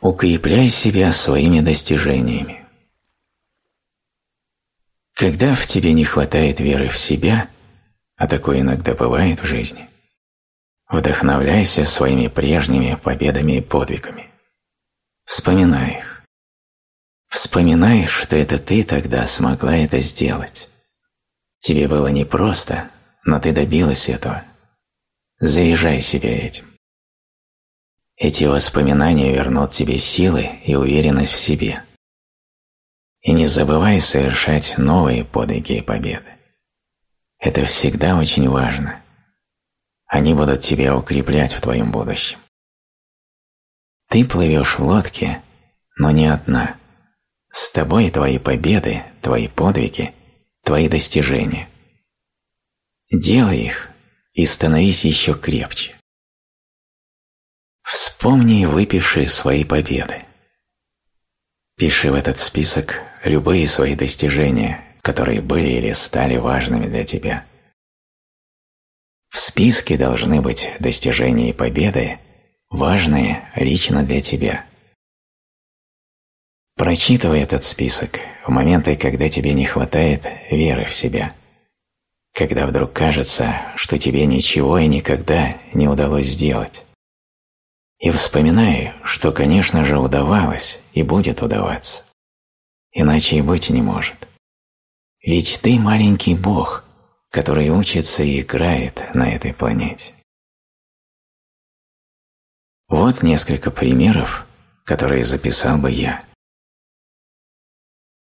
укрепляй себя своими достижениями. Когда в тебе не хватает веры в себя, а такое иногда бывает в жизни, вдохновляйся своими прежними победами и подвигами. Вспоминай их. Вспоминай, что это ты тогда смогла это сделать. Тебе было непросто, но ты добилась этого. Заряжай себя этим. Эти воспоминания вернут тебе силы и уверенность в себе. И не забывай совершать новые подвиги и победы. Это всегда очень важно. Они будут тебя укреплять в твоем будущем. Ты плывешь в лодке, но не одна. С тобой твои победы, твои подвиги, твои достижения. Делай их и становись еще крепче. Вспомни выпившие свои победы. Пиши в этот список любые свои достижения, которые были или стали важными для тебя. В списке должны быть достижения и победы, важные лично для тебя. Прочитывай этот список в моменты, когда тебе не хватает веры в себя, когда вдруг кажется, что тебе ничего и никогда не удалось сделать. И вспоминай, что, конечно же, удавалось и будет удаваться. Иначе и быть не может. Ведь ты маленький бог, который учится и играет на этой планете. Вот несколько примеров, которые записал бы я.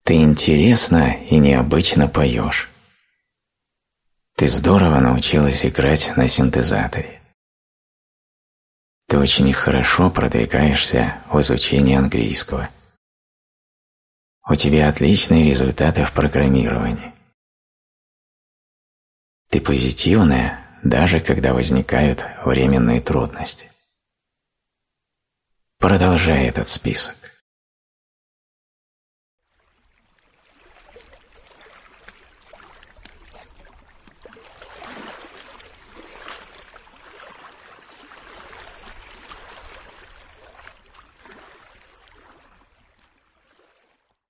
Ты интересно и необычно поешь. Ты здорово научилась играть на синтезаторе. Ты очень хорошо продвигаешься в изучении английского. У тебя отличные результаты в программировании. Ты позитивная, даже когда возникают временные трудности. Продолжай этот список.